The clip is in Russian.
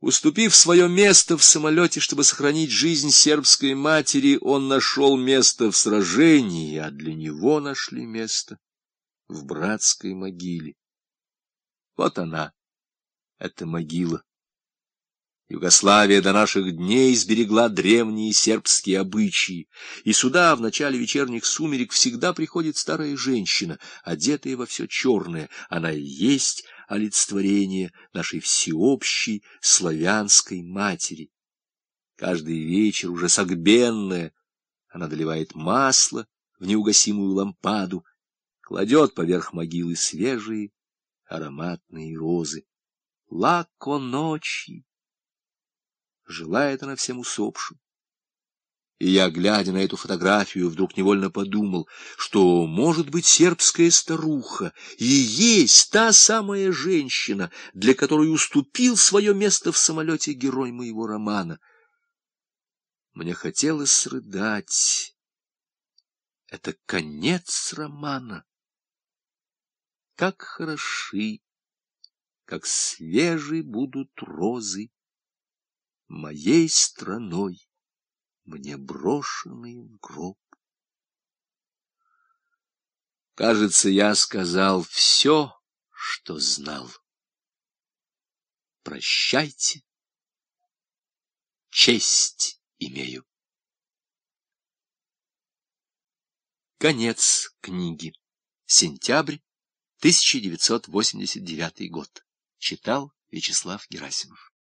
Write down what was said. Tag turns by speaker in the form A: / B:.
A: Уступив свое место в самолете, чтобы сохранить жизнь сербской матери, он нашел место в сражении, а для него нашли место в братской могиле. Вот она, эта могила. Югославия до наших дней сберегла древние сербские обычаи, и сюда в начале вечерних сумерек всегда приходит старая женщина, одетая во все черное. Она и есть олицетворение нашей всеобщей славянской матери. Каждый вечер уже согбенная, она доливает масло в неугасимую лампаду, кладет поверх могилы свежие ароматные розы. Лако ночи! Желает она всем усопшим. И я, глядя на эту фотографию, вдруг невольно подумал, что, может быть, сербская старуха и есть та самая женщина, для которой уступил свое место в самолете герой моего романа. Мне хотелось рыдать. Это конец романа. Как хороши, как свежи будут розы моей страной мне брошенный в гроб. Кажется, я сказал все, что знал. Прощайте, честь имею. Конец книги. Сентябрь 1989 год. Читал Вячеслав Герасимов.